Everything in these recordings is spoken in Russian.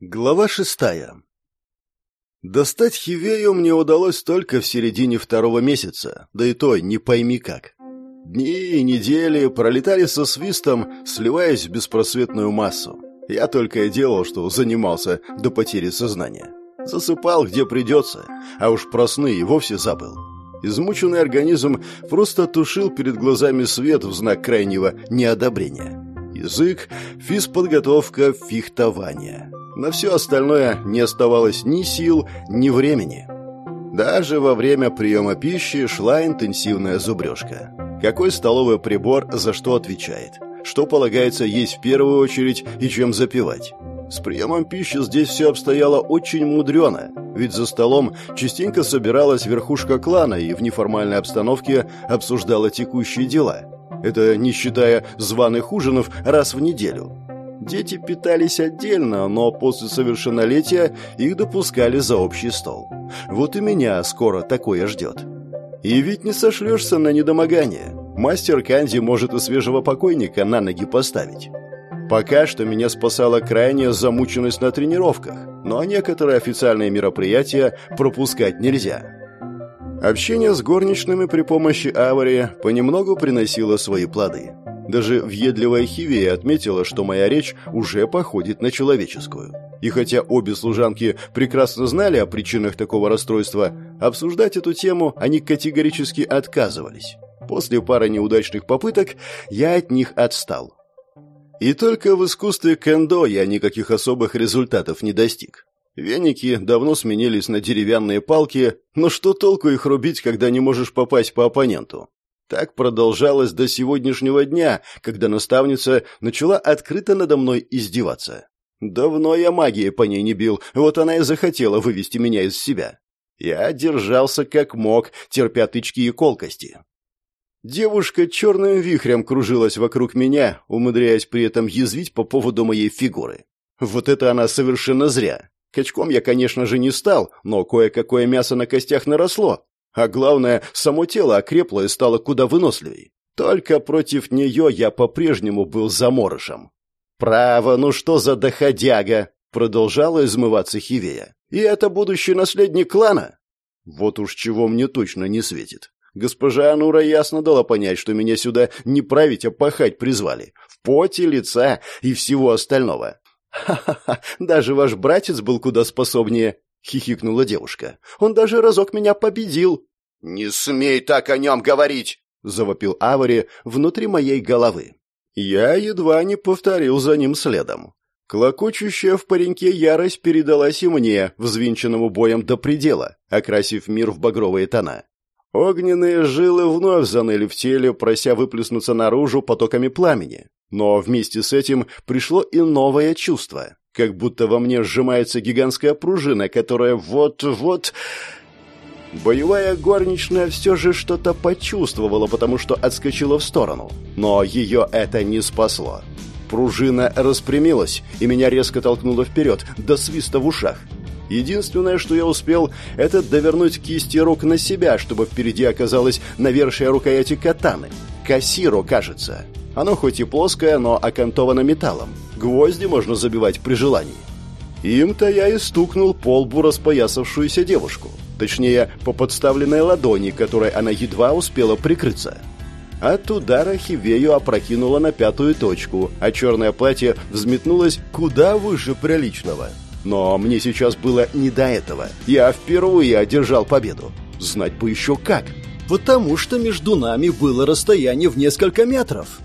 Глава шестая. Достать Хивею мне удалось только в середине второго месяца, да и то не пойми как. Дни и недели пролетали со свистом, сливаясь в беспросветную массу. Я только и делал, что занимался до потери сознания. Засыпал, где придется, а уж про сны и вовсе забыл. Измученный организм просто тушил перед глазами свет в знак крайнего неодобрения. Язык, физподготовка, фехтование. На все остальное не оставалось ни сил, ни времени. Даже во время приема пищи шла интенсивная зубрежка. Какой столовый прибор за что отвечает? Что полагается есть в первую очередь и чем запивать? С приемом пищи здесь все обстояло очень мудрено, ведь за столом частенько собиралась верхушка клана и в неформальной обстановке обсуждала текущие дела. Это не считая званых ужинов раз в неделю. Дети питались отдельно, но после совершеннолетия их допускали за общий стол. Вот и меня скоро такое ждет. И ведь не сошлешься на недомогание. Мастер Канди может и свежего покойника на ноги поставить. Пока что меня спасала крайняя замученность на тренировках, но некоторые официальные мероприятия пропускать нельзя. Общение с горничными при помощи аварии понемногу приносило свои плоды. Даже въедливая Хивия отметила, что моя речь уже походит на человеческую. И хотя обе служанки прекрасно знали о причинах такого расстройства, обсуждать эту тему они категорически отказывались. После пары неудачных попыток я от них отстал. И только в искусстве кендо я никаких особых результатов не достиг. Веники давно сменились на деревянные палки, но что толку их рубить, когда не можешь попасть по оппоненту? Так продолжалось до сегодняшнего дня, когда наставница начала открыто надо мной издеваться. Давно я магией по ней не бил, вот она и захотела вывести меня из себя. Я держался как мог, терпя тычки и колкости. Девушка черным вихрем кружилась вокруг меня, умудряясь при этом язвить по поводу моей фигуры. Вот это она совершенно зря. Качком я, конечно же, не стал, но кое-какое мясо на костях наросло, а главное, само тело окрепло и стало куда выносливей. Только против нее я по-прежнему был заморышем. «Право, ну что за доходяга!» — продолжала измываться Хивея. «И это будущий наследник клана?» Вот уж чего мне точно не светит. Госпожа Анура ясно дала понять, что меня сюда не править, а пахать призвали. В поте лица и всего остального. «Ха-ха-ха, даже ваш братец был куда способнее», — хихикнула девушка. «Он даже разок меня победил». «Не смей так о нем говорить!» — завопил Авари внутри моей головы. Я едва не повторил за ним следом. Клокочущая в пареньке ярость передалась и мне, взвинченному боем до предела, окрасив мир в багровые тона. Огненные жилы вновь заныли в теле, прося выплеснуться наружу потоками пламени. Но вместе с этим пришло и новое чувство как будто во мне сжимается гигантская пружина, которая вот-вот... Боевая горничная все же что-то почувствовала, потому что отскочила в сторону. Но ее это не спасло. Пружина распрямилась, и меня резко толкнуло вперед, до свиста в ушах. Единственное, что я успел, это довернуть кисти рук на себя, чтобы впереди оказалась навершие рукояти катаны. Кассиру, кажется. Оно хоть и плоское, но окантовано металлом. Гвозди можно забивать при желании. Им-то я и стукнул по лбу распоясавшуюся девушку. Точнее, по подставленной ладони, которой она едва успела прикрыться. От удара Хивею опрокинула на пятую точку, а черное платье взметнулось куда выше приличного. Но мне сейчас было не до этого. Я впервые одержал победу. Знать бы еще как. Потому что между нами было расстояние в несколько метров.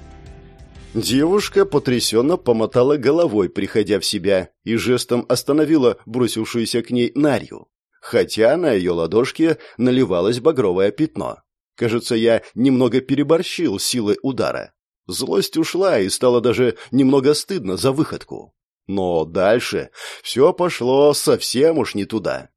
Девушка потрясенно помотала головой, приходя в себя, и жестом остановила бросившуюся к ней Нарью. Хотя на ее ладошке наливалось багровое пятно. Кажется, я немного переборщил силой удара. Злость ушла, и стало даже немного стыдно за выходку. Но дальше все пошло совсем уж не туда.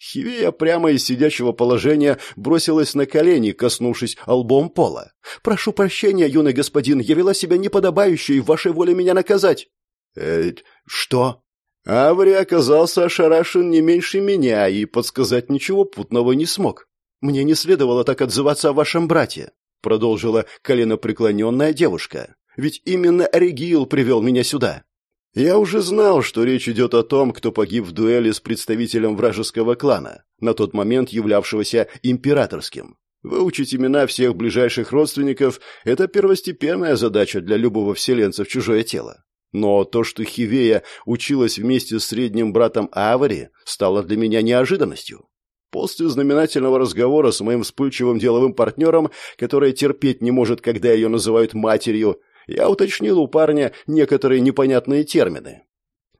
Хивея прямо из сидячего положения бросилась на колени, коснувшись лбом пола. «Прошу прощения, юный господин, я вела себя неподобающе, и вашей воле меня наказать». «Э, что?» Аври оказался ошарашен не меньше меня и подсказать ничего путного не смог. «Мне не следовало так отзываться о вашем брате», — продолжила коленопреклоненная девушка. «Ведь именно Регил привел меня сюда». Я уже знал, что речь идет о том, кто погиб в дуэли с представителем вражеского клана, на тот момент являвшегося императорским. Выучить имена всех ближайших родственников – это первостепенная задача для любого вселенца в чужое тело. Но то, что Хивея училась вместе с средним братом Авари, стало для меня неожиданностью. После знаменательного разговора с моим вспыльчивым деловым партнером, который терпеть не может, когда ее называют матерью, я уточнил у парня некоторые непонятные термины.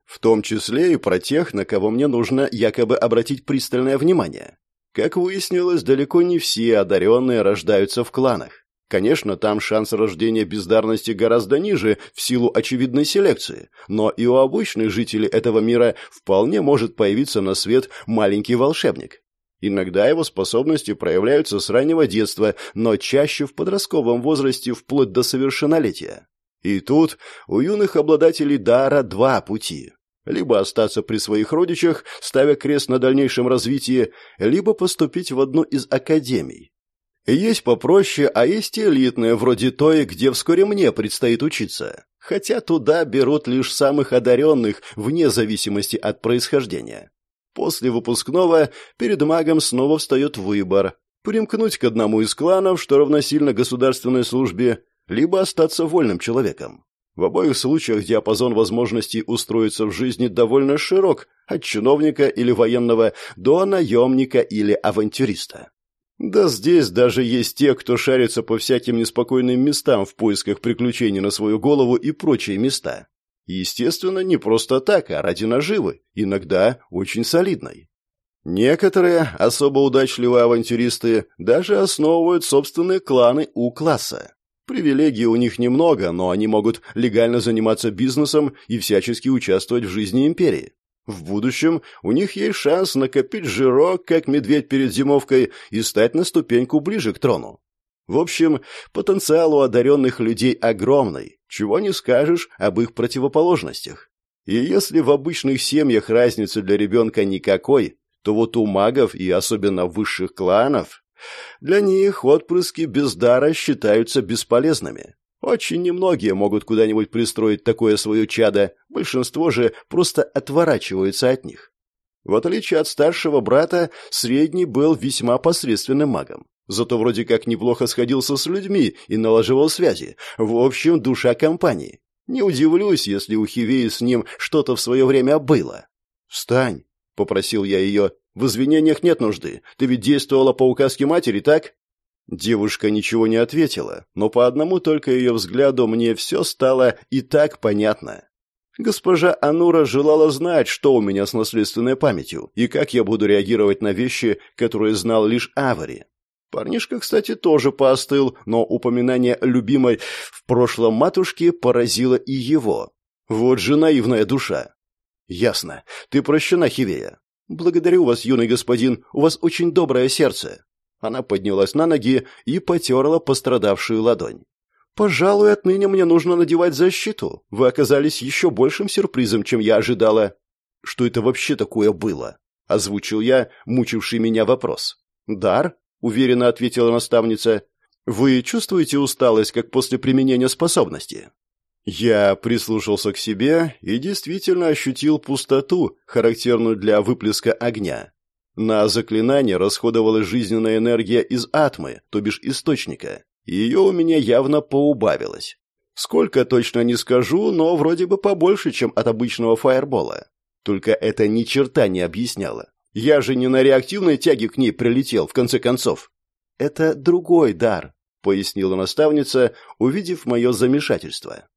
В том числе и про тех, на кого мне нужно якобы обратить пристальное внимание. Как выяснилось, далеко не все одаренные рождаются в кланах. Конечно, там шанс рождения бездарности гораздо ниже в силу очевидной селекции, но и у обычных жителей этого мира вполне может появиться на свет маленький волшебник. Иногда его способности проявляются с раннего детства, но чаще в подростковом возрасте вплоть до совершеннолетия. И тут у юных обладателей дара два пути. Либо остаться при своих родичах, ставя крест на дальнейшем развитии, либо поступить в одну из академий. Есть попроще, а есть элитные, вроде той, где вскоре мне предстоит учиться. Хотя туда берут лишь самых одаренных, вне зависимости от происхождения. После выпускного перед магом снова встает выбор – примкнуть к одному из кланов, что равносильно государственной службе, либо остаться вольным человеком. В обоих случаях диапазон возможностей устроиться в жизни довольно широк, от чиновника или военного до наемника или авантюриста. Да здесь даже есть те, кто шарится по всяким неспокойным местам в поисках приключений на свою голову и прочие места. Естественно, не просто так, а ради наживы, иногда очень солидной. Некоторые особо удачливые авантюристы даже основывают собственные кланы у класса. Привилегий у них немного, но они могут легально заниматься бизнесом и всячески участвовать в жизни империи. В будущем у них есть шанс накопить жирок, как медведь перед зимовкой, и стать на ступеньку ближе к трону. В общем, потенциал у одаренных людей огромный, чего не скажешь об их противоположностях. И если в обычных семьях разницы для ребенка никакой, то вот у магов и особенно высших кланов, для них отпрыски без дара считаются бесполезными. Очень немногие могут куда-нибудь пристроить такое свое чадо, большинство же просто отворачиваются от них. В отличие от старшего брата, средний был весьма посредственным магом. Зато вроде как неплохо сходился с людьми и налаживал связи. В общем, душа компании. Не удивлюсь, если у Хивеи с ним что-то в свое время было. «Встань», — попросил я ее. «В извинениях нет нужды. Ты ведь действовала по указке матери, так?» Девушка ничего не ответила, но по одному только ее взгляду мне все стало и так понятно. Госпожа Анура желала знать, что у меня с наследственной памятью и как я буду реагировать на вещи, которые знал лишь Авари. Парнишка, кстати, тоже поостыл, но упоминание любимой в прошлом матушки поразило и его. Вот же наивная душа. Ясно. Ты прощена, Хивея. Благодарю вас, юный господин, у вас очень доброе сердце. Она поднялась на ноги и потерла пострадавшую ладонь. «Пожалуй, отныне мне нужно надевать защиту. Вы оказались еще большим сюрпризом, чем я ожидала». «Что это вообще такое было?» — озвучил я, мучивший меня вопрос. «Дар?» — уверенно ответила наставница. «Вы чувствуете усталость, как после применения способности?» Я прислушался к себе и действительно ощутил пустоту, характерную для выплеска огня. На заклинание расходовалась жизненная энергия из атмы, то бишь источника. Ее у меня явно поубавилось. Сколько точно не скажу, но вроде бы побольше, чем от обычного фаербола. Только это ни черта не объясняло. Я же не на реактивной тяге к ней прилетел, в конце концов. Это другой дар, пояснила наставница, увидев мое замешательство.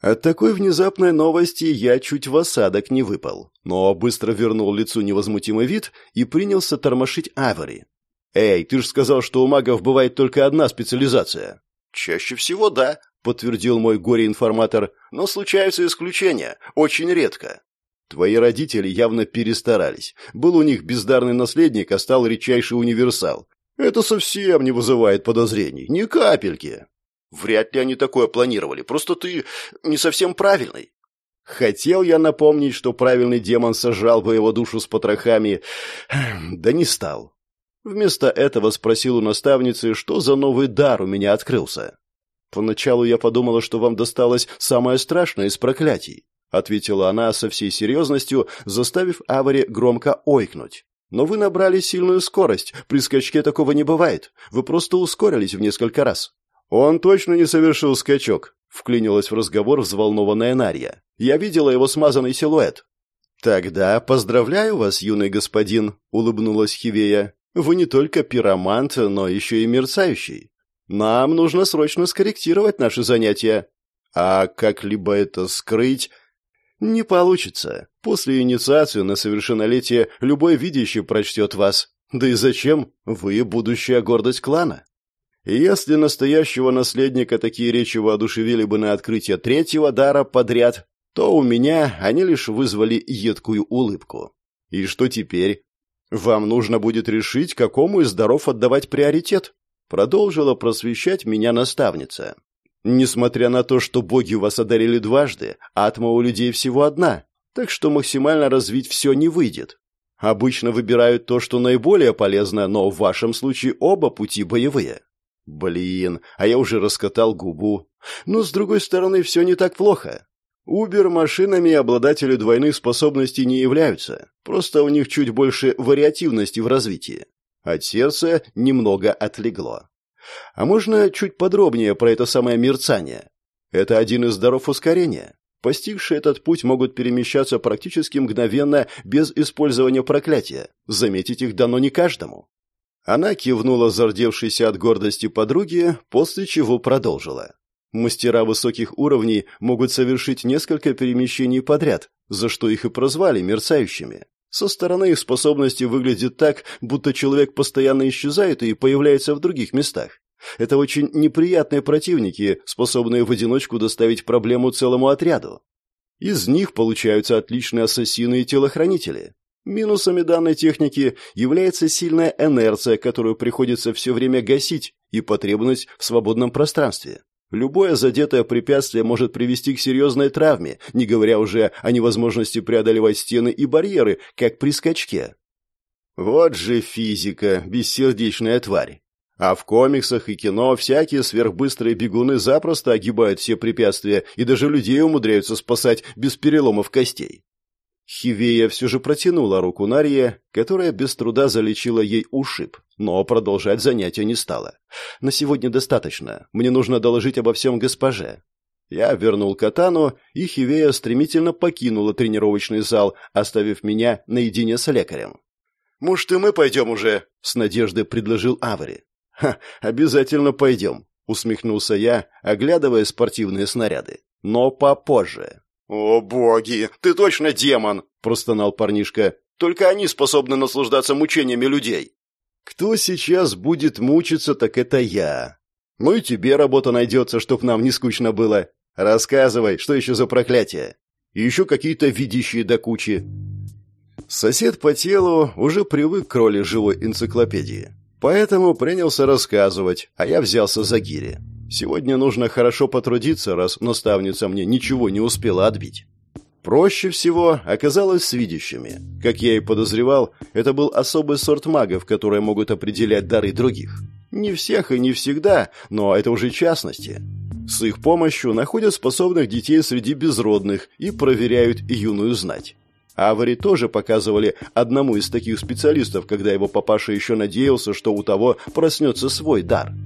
От такой внезапной новости я чуть в осадок не выпал, но быстро вернул лицу невозмутимый вид и принялся тормошить Авари. «Эй, ты же сказал, что у магов бывает только одна специализация». «Чаще всего да», — подтвердил мой горе-информатор, «но случаются исключения, очень редко». Твои родители явно перестарались. Был у них бездарный наследник, а стал редчайший универсал. Это совсем не вызывает подозрений. Ни капельки. Вряд ли они такое планировали. Просто ты не совсем правильный. Хотел я напомнить, что правильный демон сожрал бы его душу с потрохами, да не стал. Вместо этого спросил у наставницы, что за новый дар у меня открылся. Поначалу я подумала, что вам досталось самое страшное из проклятий. — ответила она со всей серьезностью, заставив Авари громко ойкнуть. «Но вы набрали сильную скорость. При скачке такого не бывает. Вы просто ускорились в несколько раз». «Он точно не совершил скачок», — вклинилась в разговор взволнованная Нарья. «Я видела его смазанный силуэт». «Тогда поздравляю вас, юный господин», — улыбнулась Хивея. «Вы не только пиромант, но еще и мерцающий. Нам нужно срочно скорректировать наши занятия. А как-либо это скрыть не получится. После инициации на совершеннолетие любой видящий прочтет вас. Да и зачем? Вы будущая гордость клана. Если настоящего наследника такие речи воодушевили бы на открытие третьего дара подряд, то у меня они лишь вызвали едкую улыбку. И что теперь? Вам нужно будет решить, какому из даров отдавать приоритет. Продолжила просвещать меня наставница. Несмотря на то, что боги вас одарили дважды, атма у людей всего одна, так что максимально развить все не выйдет. Обычно выбирают то, что наиболее полезно, но в вашем случае оба пути боевые. Блин, а я уже раскатал губу. Но, с другой стороны, все не так плохо. Убер-машинами обладатели двойных способностей не являются, просто у них чуть больше вариативности в развитии. От сердца немного отлегло. А можно чуть подробнее про это самое мерцание? Это один из даров ускорения. Постигшие этот путь могут перемещаться практически мгновенно без использования проклятия. Заметить их дано не каждому. Она кивнула зардевшейся от гордости подруги, после чего продолжила. Мастера высоких уровней могут совершить несколько перемещений подряд, за что их и прозвали мерцающими. Со стороны их способности выглядит так, будто человек постоянно исчезает и появляется в других местах. Это очень неприятные противники, способные в одиночку доставить проблему целому отряду. Из них получаются отличные ассасины и телохранители. Минусами данной техники является сильная инерция, которую приходится все время гасить, и потребность в свободном пространстве. Любое задетое препятствие может привести к серьезной травме, не говоря уже о невозможности преодолевать стены и барьеры, как при скачке. Вот же физика, бессердечная тварь. А в комиксах и кино всякие сверхбыстрые бегуны запросто огибают все препятствия и даже людей умудряются спасать без переломов костей. Хивея все же протянула руку Нарье, которая без труда залечила ей ушиб, но продолжать занятие не стала. «На сегодня достаточно. Мне нужно доложить обо всем госпоже». Я вернул катану, и Хивея стремительно покинула тренировочный зал, оставив меня наедине с лекарем. «Может, и мы пойдем уже?» — с надеждой предложил Авари. «Ха, обязательно пойдем», — усмехнулся я, оглядывая спортивные снаряды. «Но попозже». «О, боги! Ты точно демон!» – простонал парнишка. «Только они способны наслаждаться мучениями людей». «Кто сейчас будет мучиться, так это я. Ну и тебе работа найдется, чтоб нам не скучно было. Рассказывай, что еще за проклятие? И еще какие-то видящие до кучи». Сосед по телу уже привык к роли живой энциклопедии. Поэтому принялся рассказывать, а я взялся за гири. Сегодня нужно хорошо потрудиться, раз наставница мне ничего не успела отбить. Проще всего оказалось с видящими. Как я и подозревал, это был особый сорт магов, которые могут определять дары других. Не всех и не всегда, но это уже частности. С их помощью находят способных детей среди безродных и проверяют юную знать. Авари тоже показывали одному из таких специалистов, когда его папаша еще надеялся, что у того проснется свой дар –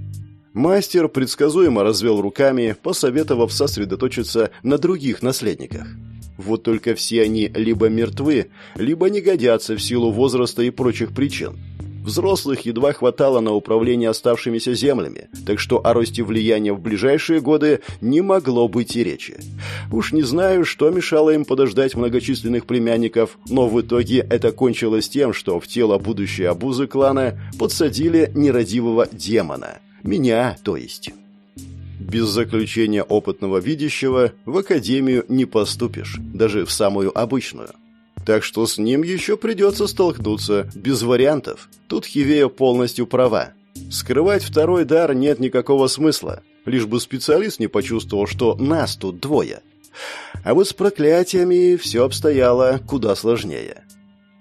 Мастер предсказуемо развел руками, посоветовав сосредоточиться на других наследниках. Вот только все они либо мертвы, либо не годятся в силу возраста и прочих причин. Взрослых едва хватало на управление оставшимися землями, так что о росте влияния в ближайшие годы не могло быть и речи. Уж не знаю, что мешало им подождать многочисленных племянников, но в итоге это кончилось тем, что в тело будущей обузы клана подсадили нерадивого демона – меня, то есть. Без заключения опытного видящего в академию не поступишь, даже в самую обычную. Так что с ним еще придется столкнуться, без вариантов. Тут Хивея полностью права. Скрывать второй дар нет никакого смысла, лишь бы специалист не почувствовал, что нас тут двое. А вот с проклятиями все обстояло куда сложнее.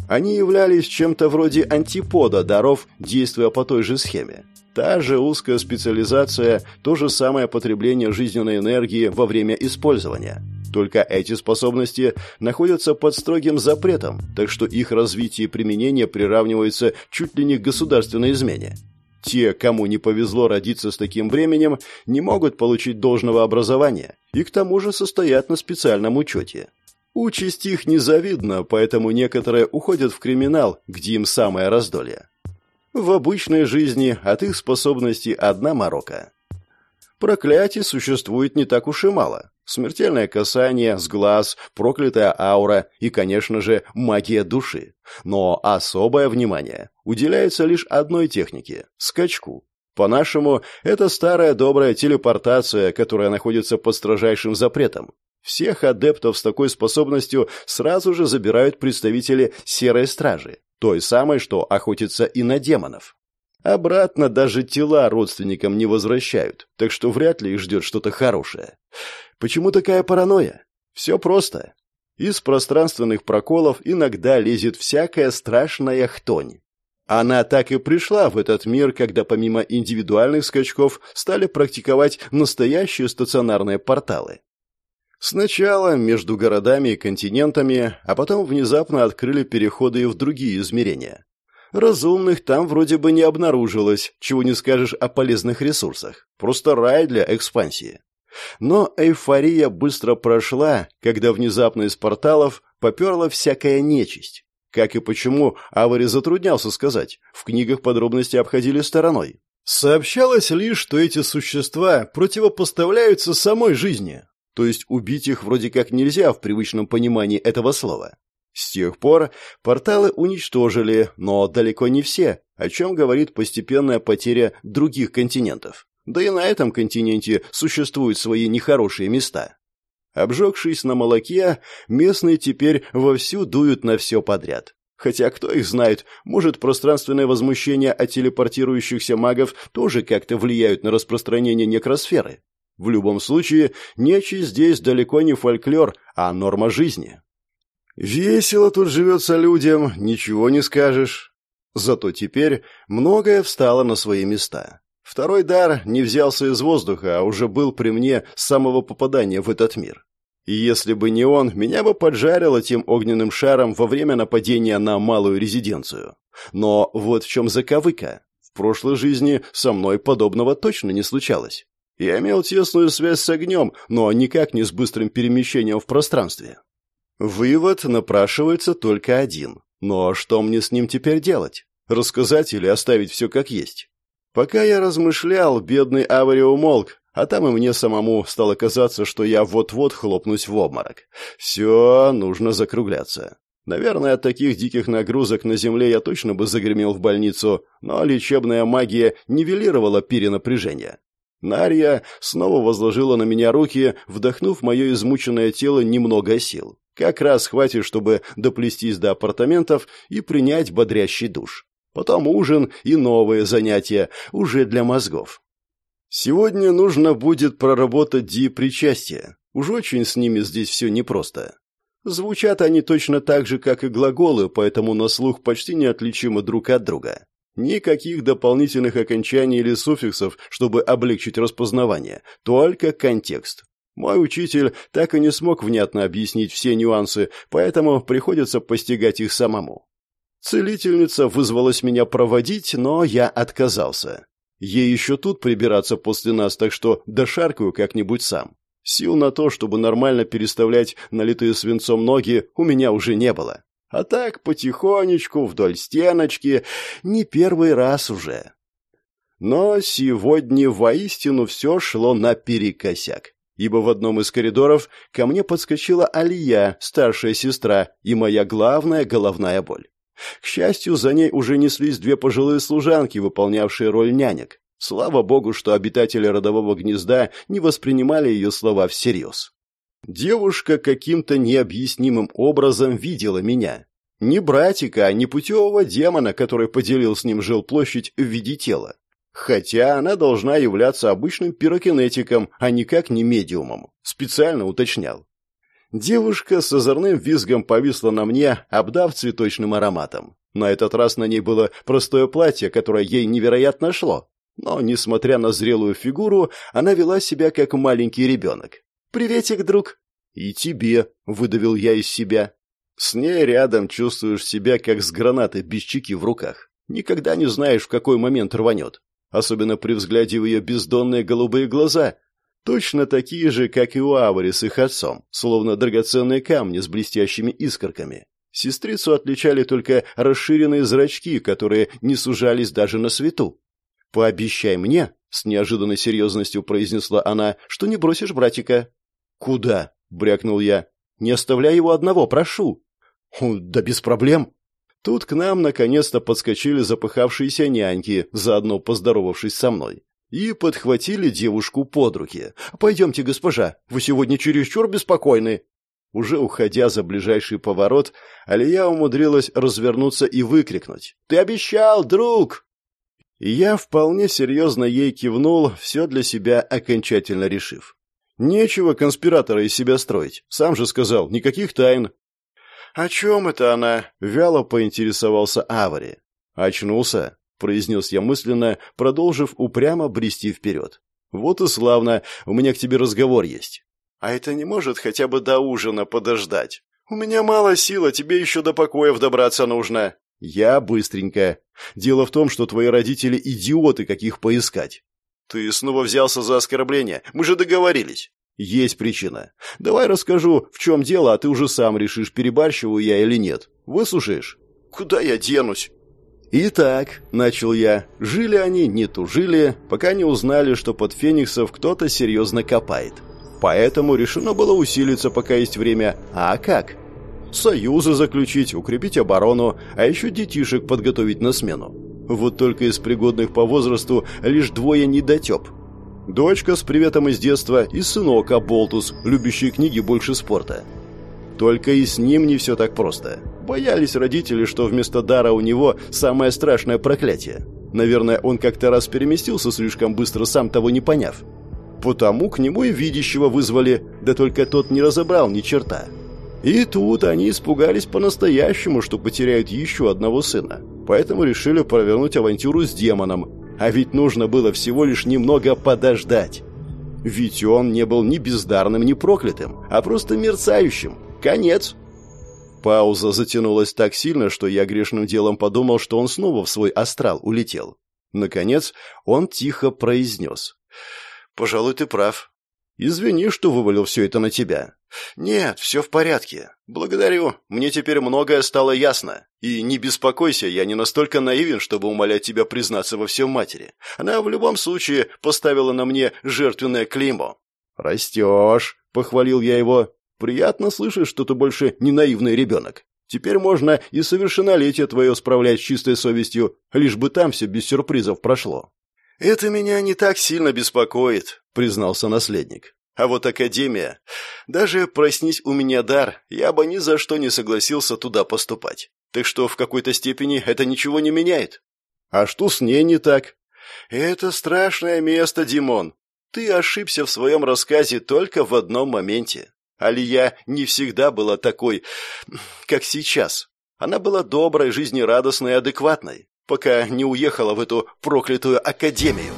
Они являлись чем-то вроде антипода даров, действуя по той же схеме. Та же узкая специализация, то же самое потребление жизненной энергии во время использования. Только эти способности находятся под строгим запретом, так что их развитие и применение приравниваются чуть ли не к государственной измене. Те, кому не повезло родиться с таким временем, не могут получить должного образования и к тому же состоят на специальном учете. Участь их незавидна, поэтому некоторые уходят в криминал, где им самое раздолье. В обычной жизни от их способностей одна морока. Проклятий существует не так уж и мало. Смертельное касание, сглаз, проклятая аура и, конечно же, магия души. Но особое внимание уделяется лишь одной технике – скачку. По-нашему, это старая добрая телепортация, которая находится под строжайшим запретом. Всех адептов с такой способностью сразу же забирают представители Серой Стражи, той самой, что охотится и на демонов. Обратно даже тела родственникам не возвращают, так что вряд ли их ждет что-то хорошее. Почему такая паранойя? Все просто. Из пространственных проколов иногда лезет всякая страшная хтонь. Она так и пришла в этот мир, когда помимо индивидуальных скачков стали практиковать настоящие стационарные порталы. Сначала между городами и континентами, а потом внезапно открыли переходы и в другие измерения. Разумных там вроде бы не обнаружилось, чего не скажешь о полезных ресурсах. Просто рай для экспансии. Но эйфория быстро прошла, когда внезапно из порталов поперла всякая нечисть. Как и почему, Авари затруднялся сказать. В книгах подробности обходили стороной. Сообщалось лишь, что эти существа противопоставляются самой жизни. То есть убить их вроде как нельзя в привычном понимании этого слова. С тех пор порталы уничтожили, но далеко не все, о чем говорит постепенная потеря других континентов. Да и на этом континенте существуют свои нехорошие места. Обжегшись на молоке, местные теперь вовсю дуют на все подряд. Хотя кто их знает, может пространственное возмущение от телепортирующихся магов тоже как-то влияют на распространение некросферы. В любом случае, нечисть здесь далеко не фольклор, а норма жизни. Весело тут живется людям, ничего не скажешь. Зато теперь многое встало на свои места. Второй дар не взялся из воздуха, а уже был при мне с самого попадания в этот мир. И если бы не он, меня бы поджарило тем огненным шаром во время нападения на малую резиденцию. Но вот в чем заковыка. В прошлой жизни со мной подобного точно не случалось. Я имел тесную связь с огнем, но никак не с быстрым перемещением в пространстве. Вывод напрашивается только один. Но что мне с ним теперь делать? Рассказать или оставить все как есть? Пока я размышлял, бедный Авари умолк, а там и мне самому стало казаться, что я вот-вот хлопнусь в обморок. Все, нужно закругляться. Наверное, от таких диких нагрузок на земле я точно бы загремел в больницу, но лечебная магия нивелировала перенапряжение. Нарья снова возложила на меня руки, вдохнув мое измученное тело немного сил. Как раз хватит, чтобы доплестись до апартаментов и принять бодрящий душ. Потом ужин и новые занятия, уже для мозгов. Сегодня нужно будет проработать ди-причастие. Уж очень с ними здесь все непросто. Звучат они точно так же, как и глаголы, поэтому на слух почти неотличимы друг от друга. Никаких дополнительных окончаний или суффиксов, чтобы облегчить распознавание, только контекст. Мой учитель так и не смог внятно объяснить все нюансы, поэтому приходится постигать их самому. Целительница вызвалась меня проводить, но я отказался. Ей еще тут прибираться после нас, так что дошаркаю как-нибудь сам. Сил на то, чтобы нормально переставлять налитые свинцом ноги, у меня уже не было. А так, потихонечку, вдоль стеночки, не первый раз уже. Но сегодня воистину все шло наперекосяк ибо в одном из коридоров ко мне подскочила Алия, старшая сестра, и моя главная головная боль. К счастью, за ней уже неслись две пожилые служанки, выполнявшие роль нянек. Слава богу, что обитатели родового гнезда не воспринимали ее слова всерьез. Девушка каким-то необъяснимым образом видела меня. Не братика, а не путевого демона, который поделил с ним жилплощадь в виде тела. Хотя она должна являться обычным пирокинетиком, а никак не медиумом. Специально уточнял. Девушка с озорным визгом повисла на мне, обдав цветочным ароматом. На этот раз на ней было простое платье, которое ей невероятно шло. Но, несмотря на зрелую фигуру, она вела себя как маленький ребенок. «Приветик, друг!» «И тебе», — выдавил я из себя. С ней рядом чувствуешь себя, как с гранатой без чеки в руках. Никогда не знаешь, в какой момент рванет. Особенно при взгляде в ее бездонные голубые глаза. Точно такие же, как и у Авари с их отцом, словно драгоценные камни с блестящими искорками. Сестрицу отличали только расширенные зрачки, которые не сужались даже на свету. «Пообещай мне», — с неожиданной серьезностью произнесла она, — «что не бросишь братика». «Куда?» — брякнул я. «Не оставляй его одного, прошу». «Да без проблем». Тут к нам наконец-то подскочили запыхавшиеся няньки, заодно поздоровавшись со мной, и подхватили девушку под руки. «Пойдемте, госпожа, вы сегодня чересчур беспокойны». Уже уходя за ближайший поворот, Алия умудрилась развернуться и выкрикнуть. «Ты обещал, друг!» И я вполне серьезно ей кивнул, все для себя окончательно решив. Нечего конспиратора из себя строить. Сам же сказал, никаких тайн. «О чем это она?» — вяло поинтересовался Авари. «Очнулся», — произнес я мысленно, продолжив упрямо брести вперед. «Вот и славно, у меня к тебе разговор есть». «А это не может хотя бы до ужина подождать? У меня мало сил, а тебе еще до покоев добраться нужно». «Я быстренько. Дело в том, что твои родители идиоты, каких поискать». «Ты снова взялся за оскорбление. Мы же договорились». «Есть причина. Давай расскажу, в чем дело, а ты уже сам решишь, перебарщиваю я или нет. Выслушаешь?» «Куда я денусь?» «Итак», — начал я, — «жили они, не тужили, пока не узнали, что под Фениксов кто-то серьезно копает. Поэтому решено было усилиться, пока есть время. А как? Союзы заключить, укрепить оборону, а еще детишек подготовить на смену. Вот только из пригодных по возрасту лишь двое недотеп. Дочка с приветом из детства и сынок Аболтус, любящий книги больше спорта. Только и с ним не все так просто. Боялись родители, что вместо дара у него самое страшное проклятие. Наверное, он как-то раз переместился слишком быстро, сам того не поняв. Потому к нему и видящего вызвали, да только тот не разобрал ни черта. И тут они испугались по-настоящему, что потеряют еще одного сына. Поэтому решили провернуть авантюру с демоном. А ведь нужно было всего лишь немного подождать. Ведь он не был ни бездарным, ни проклятым, а просто мерцающим. Конец. Пауза затянулась так сильно, что я грешным делом подумал, что он снова в свой астрал улетел. Наконец, он тихо произнес. «Пожалуй, ты прав. Извини, что вывалил все это на тебя. Нет, все в порядке. Благодарю. Мне теперь многое стало ясно. И не беспокойся, я не настолько наивен, чтобы умолять тебя признаться во всем матери. Она в любом случае поставила на мне жертвенное клеймо. Растешь, похвалил я его. Приятно слышать, что ты больше не наивный ребенок. Теперь можно и совершеннолетие твое справлять с чистой совестью, лишь бы там все без сюрпризов прошло. «Это меня не так сильно беспокоит», — признался наследник. «А вот Академия... Даже проснись у меня дар, я бы ни за что не согласился туда поступать. Так что в какой-то степени это ничего не меняет». «А что с ней не так?» «Это страшное место, Димон. Ты ошибся в своем рассказе только в одном моменте. Алия не всегда была такой, как сейчас. Она была доброй, жизнерадостной и адекватной пока не уехала в эту проклятую академию.